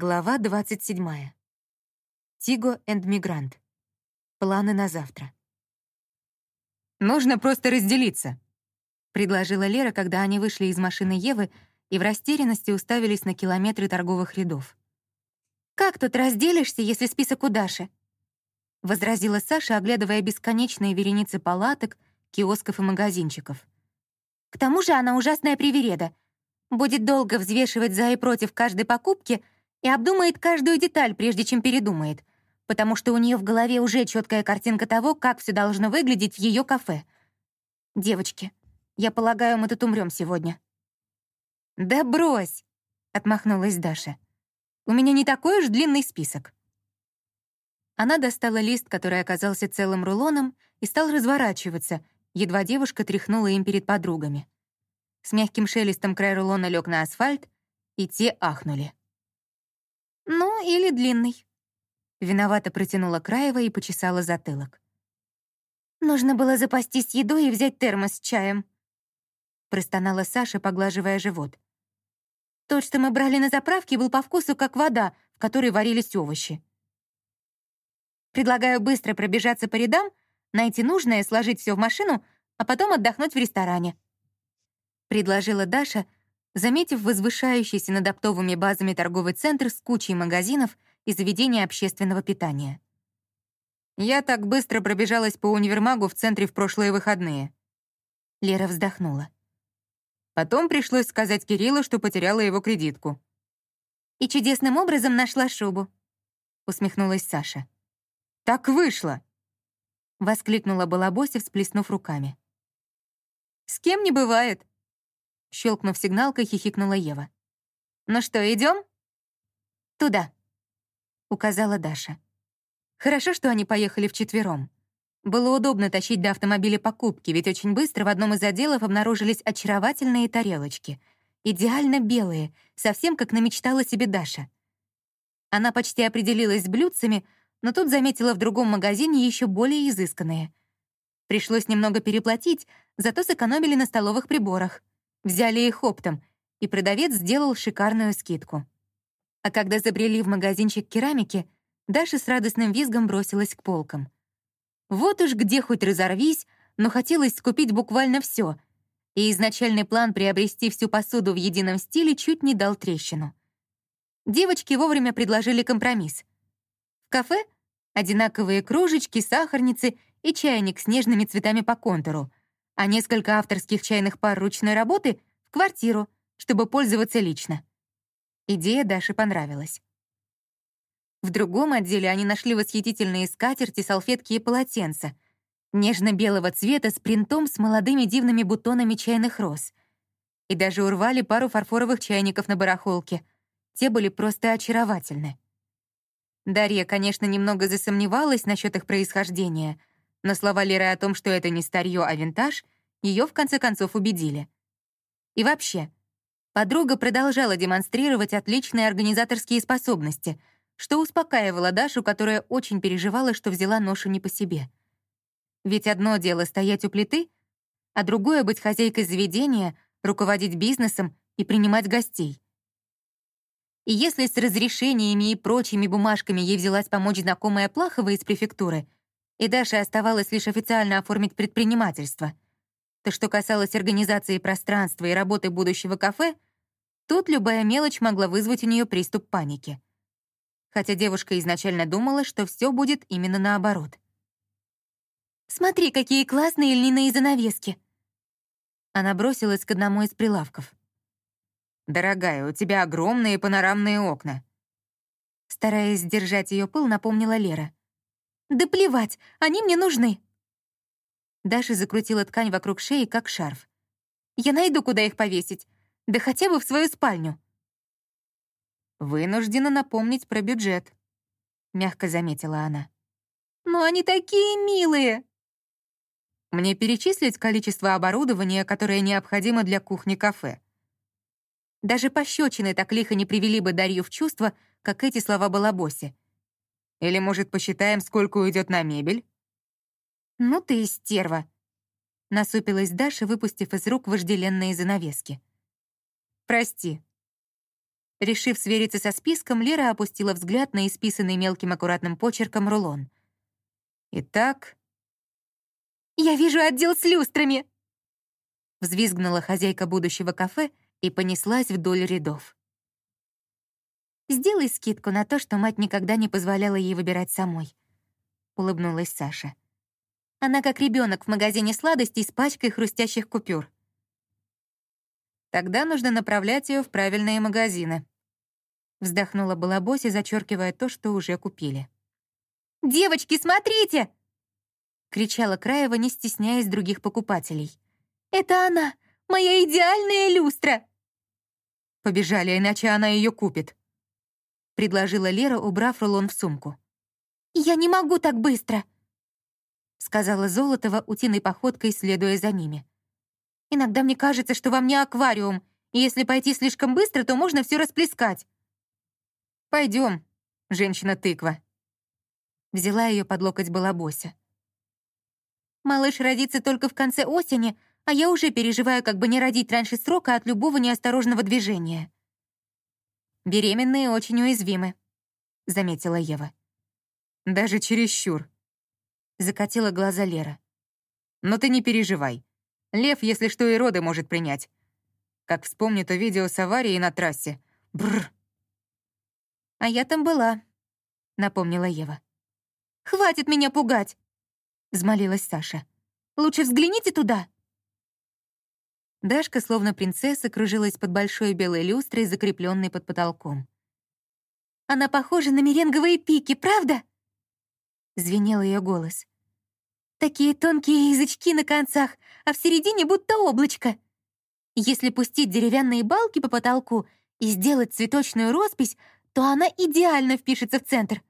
Глава 27. Тиго энд Мигрант. Планы на завтра. «Нужно просто разделиться», — предложила Лера, когда они вышли из машины Евы и в растерянности уставились на километры торговых рядов. «Как тут разделишься, если список у Даши?» — возразила Саша, оглядывая бесконечные вереницы палаток, киосков и магазинчиков. «К тому же она ужасная привереда. Будет долго взвешивать за и против каждой покупки — и обдумает каждую деталь, прежде чем передумает, потому что у нее в голове уже четкая картинка того, как все должно выглядеть в ее кафе. «Девочки, я полагаю, мы тут умрем сегодня». «Да брось!» — отмахнулась Даша. «У меня не такой уж длинный список». Она достала лист, который оказался целым рулоном, и стал разворачиваться, едва девушка тряхнула им перед подругами. С мягким шелестом край рулона лег на асфальт, и те ахнули. «Ну, или длинный». Виновато протянула Краева и почесала затылок. «Нужно было запастись едой и взять термос с чаем», простонала Саша, поглаживая живот. «Тот, что мы брали на заправке, был по вкусу как вода, в которой варились овощи. Предлагаю быстро пробежаться по рядам, найти нужное, сложить все в машину, а потом отдохнуть в ресторане», предложила Даша, заметив возвышающийся над оптовыми базами торговый центр с кучей магазинов и заведений общественного питания. «Я так быстро пробежалась по универмагу в центре в прошлые выходные». Лера вздохнула. Потом пришлось сказать Кириллу, что потеряла его кредитку. «И чудесным образом нашла шубу», — усмехнулась Саша. «Так вышло!» — воскликнула Балабося, всплеснув руками. «С кем не бывает», Щелкнув сигналкой, хихикнула Ева. «Ну что, идем? «Туда», — указала Даша. Хорошо, что они поехали вчетвером. Было удобно тащить до автомобиля покупки, ведь очень быстро в одном из отделов обнаружились очаровательные тарелочки. Идеально белые, совсем как намечтала себе Даша. Она почти определилась с блюдцами, но тут заметила в другом магазине еще более изысканные. Пришлось немного переплатить, зато сэкономили на столовых приборах. Взяли их оптом, и продавец сделал шикарную скидку. А когда забрели в магазинчик керамики, Даша с радостным визгом бросилась к полкам. Вот уж где хоть разорвись, но хотелось скупить буквально все, и изначальный план приобрести всю посуду в едином стиле чуть не дал трещину. Девочки вовремя предложили компромисс. В кафе — одинаковые кружечки, сахарницы и чайник с нежными цветами по контуру — а несколько авторских чайных пар ручной работы в квартиру, чтобы пользоваться лично. Идея Даше понравилась. В другом отделе они нашли восхитительные скатерти, салфетки и полотенца, нежно-белого цвета с принтом с молодыми дивными бутонами чайных роз. И даже урвали пару фарфоровых чайников на барахолке. Те были просто очаровательны. Дарья, конечно, немного засомневалась насчет их происхождения, но слова Леры о том, что это не старье, а винтаж, ее в конце концов убедили. И вообще, подруга продолжала демонстрировать отличные организаторские способности, что успокаивало Дашу, которая очень переживала, что взяла ношу не по себе. Ведь одно дело стоять у плиты, а другое — быть хозяйкой заведения, руководить бизнесом и принимать гостей. И если с разрешениями и прочими бумажками ей взялась помочь знакомая Плахова из префектуры — и Даше оставалось лишь официально оформить предпринимательство. То, что касалось организации пространства и работы будущего кафе, тут любая мелочь могла вызвать у нее приступ паники. Хотя девушка изначально думала, что все будет именно наоборот. «Смотри, какие классные льняные занавески!» Она бросилась к одному из прилавков. «Дорогая, у тебя огромные панорамные окна». Стараясь сдержать ее пыл, напомнила Лера. «Да плевать, они мне нужны!» Даша закрутила ткань вокруг шеи, как шарф. «Я найду, куда их повесить. Да хотя бы в свою спальню». «Вынуждена напомнить про бюджет», — мягко заметила она. «Но они такие милые!» «Мне перечислить количество оборудования, которое необходимо для кухни-кафе?» Даже пощечины так лихо не привели бы Дарью в чувство, как эти слова Балабоси. Или, может, посчитаем, сколько уйдет на мебель?» «Ну ты и стерва!» Насупилась Даша, выпустив из рук вожделенные занавески. «Прости». Решив свериться со списком, Лера опустила взгляд на исписанный мелким аккуратным почерком рулон. «Итак...» «Я вижу отдел с люстрами!» Взвизгнула хозяйка будущего кафе и понеслась вдоль рядов. «Сделай скидку на то, что мать никогда не позволяла ей выбирать самой», — улыбнулась Саша. Она как ребенок в магазине сладостей с пачкой хрустящих купюр. Тогда нужно направлять ее в правильные магазины. Вздохнула Балабоси, зачеркивая то, что уже купили. «Девочки, смотрите!» — кричала Краева, не стесняясь других покупателей. «Это она! Моя идеальная люстра!» «Побежали, иначе она ее купит», — предложила Лера, убрав рулон в сумку. «Я не могу так быстро», — сказала Золотова утиной походкой, следуя за ними. Иногда мне кажется, что вам не аквариум, и если пойти слишком быстро, то можно все расплескать. Пойдем, женщина-тыква. Взяла ее под локоть Балабося. Малыш родится только в конце осени, а я уже переживаю, как бы не родить раньше срока от любого неосторожного движения. Беременные очень уязвимы, заметила Ева. Даже чересчур. Закатила глаза Лера. Но ты не переживай. Лев, если что, и роды может принять. Как вспомню то видео с аварией на трассе. Бррр. «А я там была», — напомнила Ева. «Хватит меня пугать!» — взмолилась Саша. «Лучше взгляните туда!» Дашка, словно принцесса, кружилась под большой белой люстрой, закрепленной под потолком. «Она похожа на меренговые пики, правда?» Звенел ее голос. Такие тонкие язычки на концах, а в середине будто облачко. Если пустить деревянные балки по потолку и сделать цветочную роспись, то она идеально впишется в центр.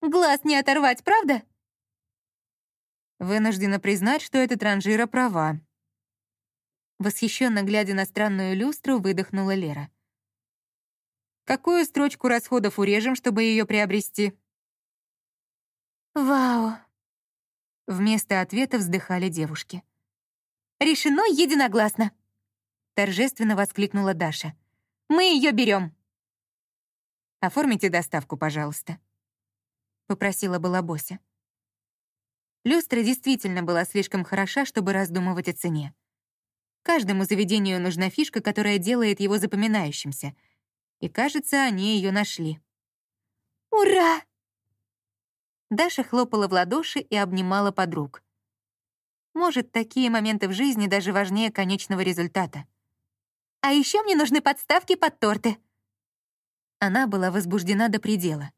Глаз не оторвать, правда? Вынуждена признать, что эта транжира права. Восхищенно глядя на странную люстру, выдохнула Лера. Какую строчку расходов урежем, чтобы ее приобрести? Вау, Вместо ответа вздыхали девушки. «Решено единогласно!» Торжественно воскликнула Даша. «Мы ее берем!» «Оформите доставку, пожалуйста», — попросила была Бося. Люстра действительно была слишком хороша, чтобы раздумывать о цене. Каждому заведению нужна фишка, которая делает его запоминающимся. И, кажется, они ее нашли. «Ура!» Даша хлопала в ладоши и обнимала подруг. Может, такие моменты в жизни даже важнее конечного результата. «А еще мне нужны подставки под торты». Она была возбуждена до предела.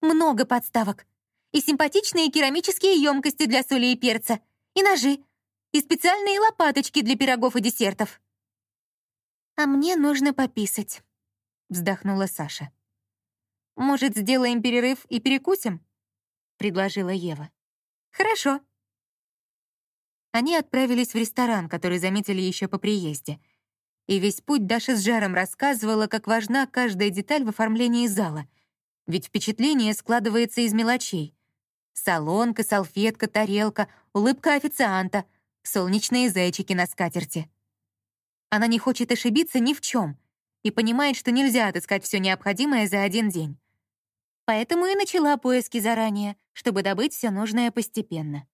«Много подставок. И симпатичные керамические емкости для соли и перца, и ножи, и специальные лопаточки для пирогов и десертов». «А мне нужно пописать», — вздохнула Саша. «Может, сделаем перерыв и перекусим?» — предложила Ева. «Хорошо». Они отправились в ресторан, который заметили еще по приезде. И весь путь Даша с жаром рассказывала, как важна каждая деталь в оформлении зала. Ведь впечатление складывается из мелочей. Солонка, салфетка, тарелка, улыбка официанта, солнечные зайчики на скатерти. Она не хочет ошибиться ни в чем и понимает, что нельзя отыскать все необходимое за один день. Поэтому и начала поиски заранее, чтобы добыть все нужное постепенно.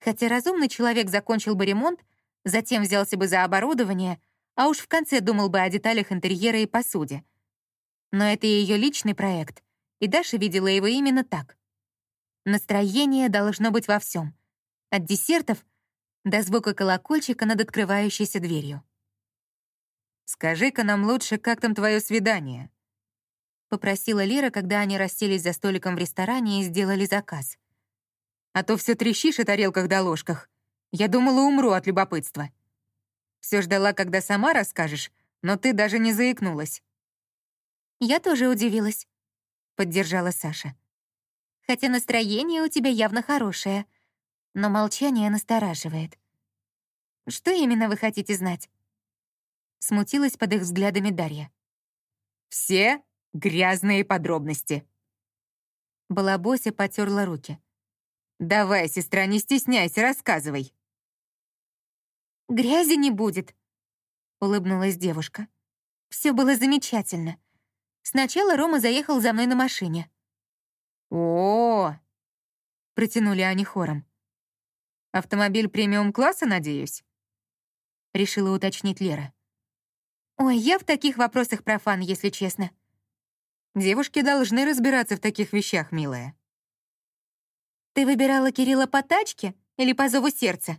Хотя разумный человек закончил бы ремонт, затем взялся бы за оборудование, а уж в конце думал бы о деталях интерьера и посуде. Но это ее личный проект, и Даша видела его именно так. Настроение должно быть во всем, от десертов до звука колокольчика над открывающейся дверью. «Скажи-ка нам лучше, как там твое свидание?» — попросила Лера, когда они расселись за столиком в ресторане и сделали заказ. «А то все трещишь о тарелках да ложках. Я думала, умру от любопытства. Все ждала, когда сама расскажешь, но ты даже не заикнулась». «Я тоже удивилась», — поддержала Саша. «Хотя настроение у тебя явно хорошее, но молчание настораживает. Что именно вы хотите знать?» Смутилась под их взглядами Дарья. «Все Грязные подробности. Балабося потерла руки. «Давай, сестра, не стесняйся, рассказывай». «Грязи не будет», — улыбнулась девушка. Все было замечательно. Сначала Рома заехал за мной на машине. О, -о, протянули они хором. Автомобиль премиум-класса, надеюсь? Решила уточнить Лера. Ой, я в таких вопросах профан, если честно. Девушки должны разбираться в таких вещах, милая. Ты выбирала Кирилла по тачке или по зову сердца?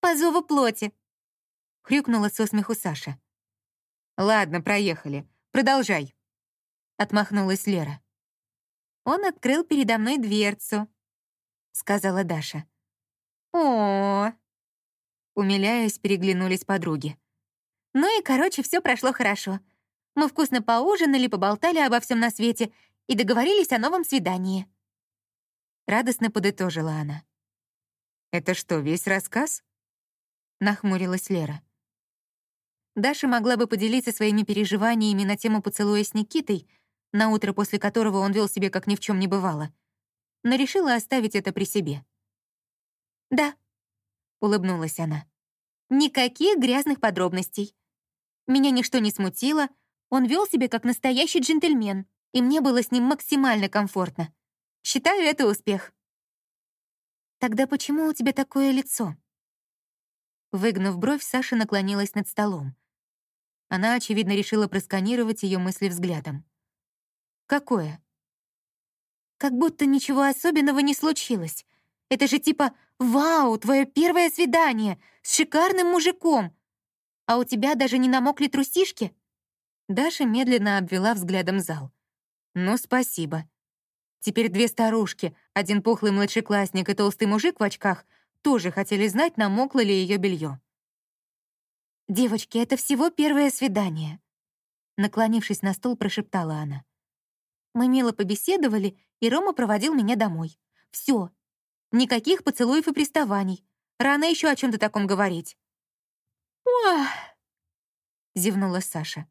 По зову плоти. Хрюкнула со смеху Саша. Ладно, проехали. Продолжай. Отмахнулась Лера. Он открыл передо мной дверцу, сказала Даша. О. Умиляясь, переглянулись подруги. Ну и, короче, все прошло хорошо. Мы вкусно поужинали, поболтали обо всем на свете и договорились о новом свидании. Радостно подытожила она. «Это что, весь рассказ?» Нахмурилась Лера. Даша могла бы поделиться своими переживаниями на тему поцелуя с Никитой, на утро после которого он вел себя как ни в чем не бывало, но решила оставить это при себе. «Да», — улыбнулась она. «Никаких грязных подробностей. Меня ничто не смутило, он вел себя как настоящий джентльмен, и мне было с ним максимально комфортно. Считаю это успех. Тогда почему у тебя такое лицо? Выгнув бровь, Саша наклонилась над столом. Она, очевидно, решила просканировать ее мысли взглядом. «Какое?» «Как будто ничего особенного не случилось. Это же типа «Вау, твое первое свидание! С шикарным мужиком!» А у тебя даже не намокли трусишки?» Даша медленно обвела взглядом зал. «Ну, спасибо. Теперь две старушки, один пухлый младшеклассник и толстый мужик в очках, тоже хотели знать, намокло ли ее белье. «Девочки, это всего первое свидание», — наклонившись на стол, прошептала она. «Мы мило побеседовали, и Рома проводил меня домой. Все. Никаких поцелуев и приставаний. Рано еще о чем то таком говорить». «Ох!» — зевнула Саша.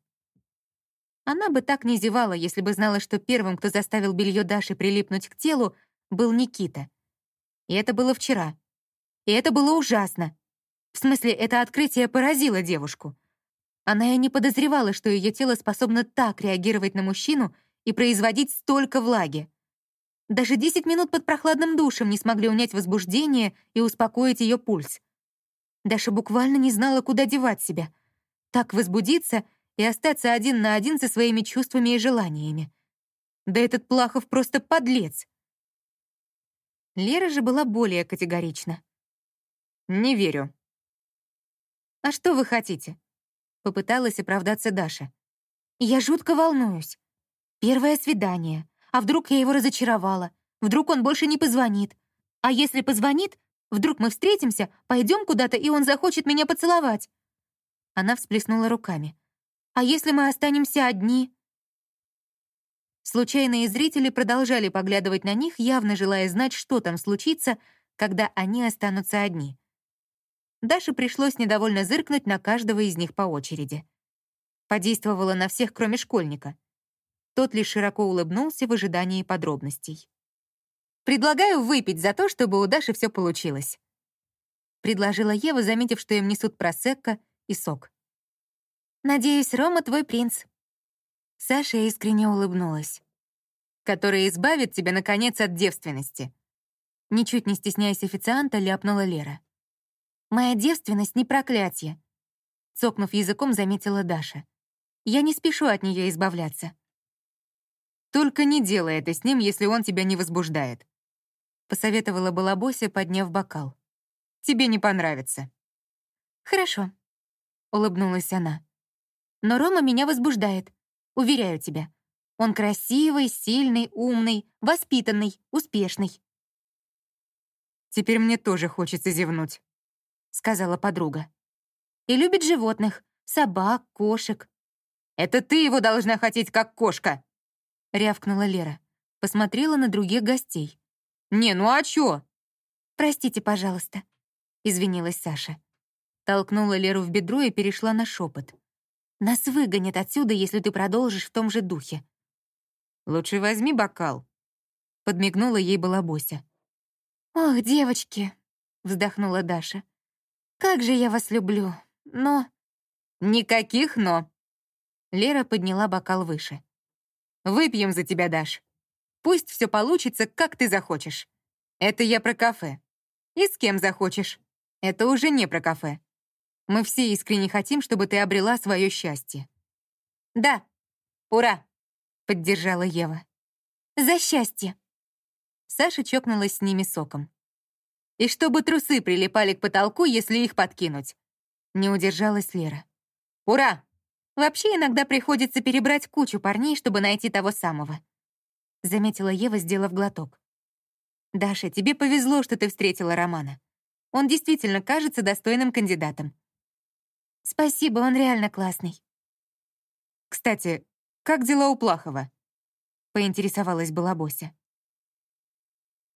Она бы так не зевала, если бы знала, что первым, кто заставил белье Даши прилипнуть к телу, был Никита. И это было вчера. И это было ужасно. В смысле, это открытие поразило девушку. Она и не подозревала, что ее тело способно так реагировать на мужчину и производить столько влаги. Даже 10 минут под прохладным душем не смогли унять возбуждение и успокоить ее пульс. Даша буквально не знала, куда девать себя. Так возбудиться — и остаться один на один со своими чувствами и желаниями. Да этот Плахов просто подлец. Лера же была более категорична. «Не верю». «А что вы хотите?» — попыталась оправдаться Даша. «Я жутко волнуюсь. Первое свидание. А вдруг я его разочаровала? Вдруг он больше не позвонит? А если позвонит, вдруг мы встретимся, пойдем куда-то, и он захочет меня поцеловать?» Она всплеснула руками. А если мы останемся одни?» Случайные зрители продолжали поглядывать на них, явно желая знать, что там случится, когда они останутся одни. Даше пришлось недовольно зыркнуть на каждого из них по очереди. Подействовала на всех, кроме школьника. Тот лишь широко улыбнулся в ожидании подробностей. «Предлагаю выпить за то, чтобы у Даши все получилось», — предложила Ева, заметив, что им несут просекко и сок. «Надеюсь, Рома твой принц». Саша искренне улыбнулась. «Который избавит тебя, наконец, от девственности». Ничуть не стесняясь официанта, ляпнула Лера. «Моя девственность — не проклятие», — цокнув языком, заметила Даша. «Я не спешу от нее избавляться». «Только не делай это с ним, если он тебя не возбуждает», — посоветовала Балабося, подняв бокал. «Тебе не понравится». «Хорошо», — улыбнулась она. Но Рома меня возбуждает. Уверяю тебя. Он красивый, сильный, умный, воспитанный, успешный. «Теперь мне тоже хочется зевнуть», — сказала подруга. «И любит животных, собак, кошек». «Это ты его должна хотеть, как кошка!» — рявкнула Лера. Посмотрела на других гостей. «Не, ну а чё?» «Простите, пожалуйста», — извинилась Саша. Толкнула Леру в бедро и перешла на шепот. Нас выгонят отсюда, если ты продолжишь в том же духе». «Лучше возьми бокал», — подмигнула ей Балабося. «Ох, девочки», — вздохнула Даша. «Как же я вас люблю, но...» «Никаких «но». Лера подняла бокал выше. Выпьем за тебя, Даш. Пусть все получится, как ты захочешь. Это я про кафе. И с кем захочешь. Это уже не про кафе. Мы все искренне хотим, чтобы ты обрела свое счастье. Да, ура, поддержала Ева. За счастье. Саша чокнулась с ними соком. И чтобы трусы прилипали к потолку, если их подкинуть. Не удержалась Лера. Ура! Вообще иногда приходится перебрать кучу парней, чтобы найти того самого. Заметила Ева, сделав глоток. Даша, тебе повезло, что ты встретила Романа. Он действительно кажется достойным кандидатом. Спасибо, он реально классный. Кстати, как дела у Плахова? Поинтересовалась Балабося.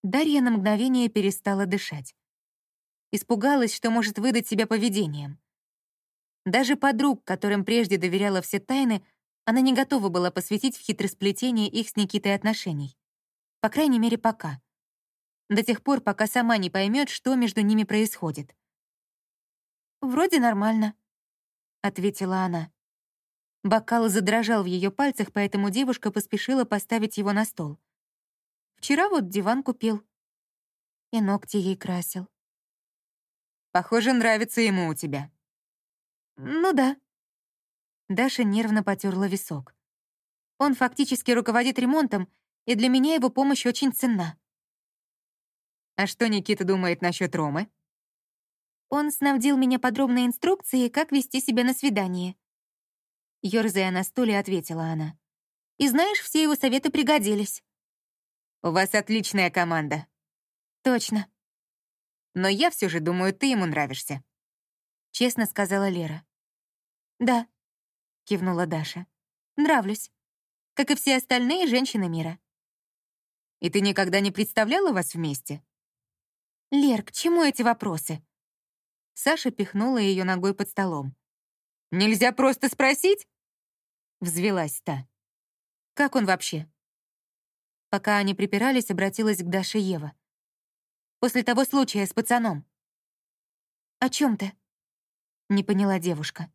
Дарья на мгновение перестала дышать. Испугалась, что может выдать себя поведением. Даже подруг, которым прежде доверяла все тайны, она не готова была посвятить в хитросплетение их с Никитой отношений. По крайней мере, пока. До тех пор, пока сама не поймет, что между ними происходит. «Вроде нормально», — ответила она. Бокал задрожал в ее пальцах, поэтому девушка поспешила поставить его на стол. Вчера вот диван купил. И ногти ей красил. Похоже, нравится ему у тебя. Ну да. Даша нервно потерла висок. Он фактически руководит ремонтом, и для меня его помощь очень ценна. А что Никита думает насчет Ромы? Он снабдил меня подробной инструкцией, как вести себя на свидание. Ёрзая на стуле, ответила она. И знаешь, все его советы пригодились. У вас отличная команда. Точно. Но я все же думаю, ты ему нравишься. Честно сказала Лера. Да, кивнула Даша. Нравлюсь. Как и все остальные женщины мира. И ты никогда не представляла вас вместе? Лер, к чему эти вопросы? Саша пихнула ее ногой под столом. «Нельзя просто спросить?» Взвелась та. «Как он вообще?» Пока они припирались, обратилась к Даше Ева. «После того случая с пацаном». «О чем ты?» — не поняла девушка.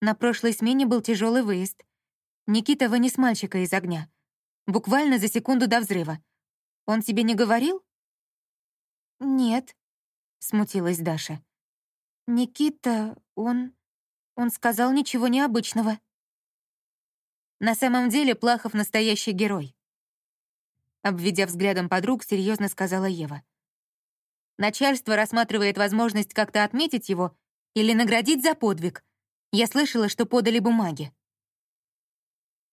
На прошлой смене был тяжелый выезд. Никита вынес мальчика из огня. Буквально за секунду до взрыва. Он тебе не говорил? «Нет», — смутилась Даша. «Никита, он... он сказал ничего необычного». На самом деле Плахов настоящий герой. Обведя взглядом подруг, серьезно сказала Ева. Начальство рассматривает возможность как-то отметить его или наградить за подвиг. Я слышала, что подали бумаги.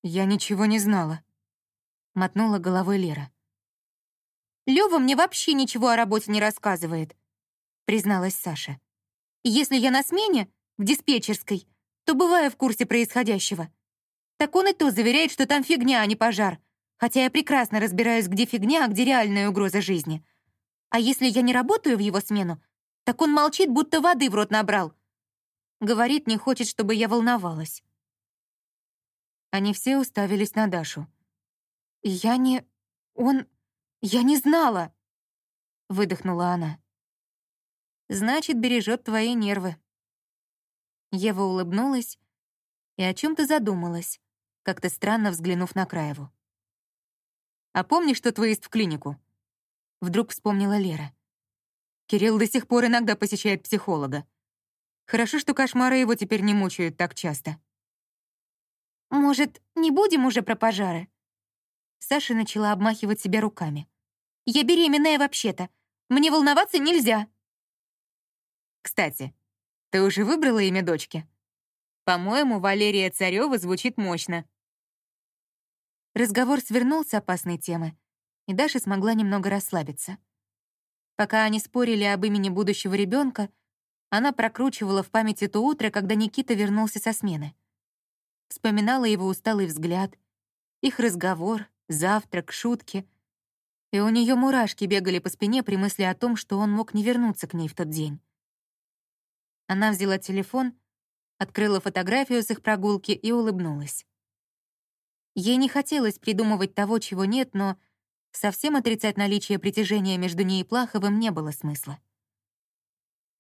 «Я ничего не знала», — мотнула головой Лера. «Лёва мне вообще ничего о работе не рассказывает», — призналась Саша. «Если я на смене, в диспетчерской, то бываю в курсе происходящего. Так он и то заверяет, что там фигня, а не пожар, хотя я прекрасно разбираюсь, где фигня, а где реальная угроза жизни. А если я не работаю в его смену, так он молчит, будто воды в рот набрал. Говорит, не хочет, чтобы я волновалась. Они все уставились на Дашу. «Я не... он... я не знала!» Выдохнула она. «Значит, бережет твои нервы». Ева улыбнулась и о чем то задумалась, как-то странно взглянув на Краеву. А помнишь тот выезд в клинику?» Вдруг вспомнила Лера. Кирилл до сих пор иногда посещает психолога. Хорошо, что кошмары его теперь не мучают так часто. «Может, не будем уже про пожары?» Саша начала обмахивать себя руками. «Я беременная вообще-то. Мне волноваться нельзя». «Кстати, ты уже выбрала имя дочки?» «По-моему, Валерия Царёва звучит мощно». Разговор свернул с опасной темы, и Даша смогла немного расслабиться. Пока они спорили об имени будущего ребенка, она прокручивала в памяти то утро, когда Никита вернулся со смены. Вспоминала его усталый взгляд, их разговор, завтрак, шутки. И у нее мурашки бегали по спине при мысли о том, что он мог не вернуться к ней в тот день. Она взяла телефон, открыла фотографию с их прогулки и улыбнулась. Ей не хотелось придумывать того, чего нет, но совсем отрицать наличие притяжения между ней и Плаховым не было смысла.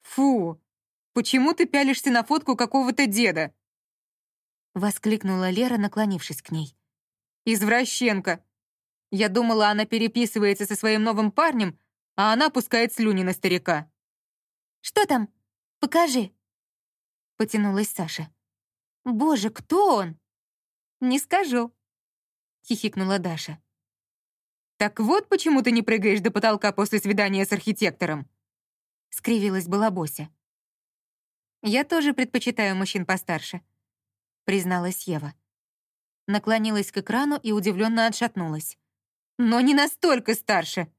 «Фу! Почему ты пялишься на фотку какого-то деда?» Воскликнула Лера, наклонившись к ней. Извращенка. Я думала, она переписывается со своим новым парнем, а она пускает слюни на старика. «Что там? Покажи!» Потянулась Саша. «Боже, кто он?» «Не скажу», — хихикнула Даша. «Так вот почему ты не прыгаешь до потолка после свидания с архитектором?» — скривилась была Бося. «Я тоже предпочитаю мужчин постарше», — призналась Ева. Наклонилась к экрану и удивленно отшатнулась. «Но не настолько старше!»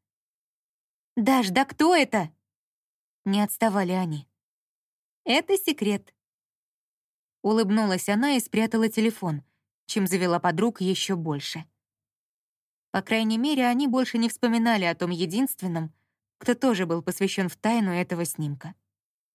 «Даш, да кто это?» Не отставали они. «Это секрет». Улыбнулась она и спрятала телефон, чем завела подруг еще больше. По крайней мере, они больше не вспоминали о том единственном, кто тоже был посвящен в тайну этого снимка.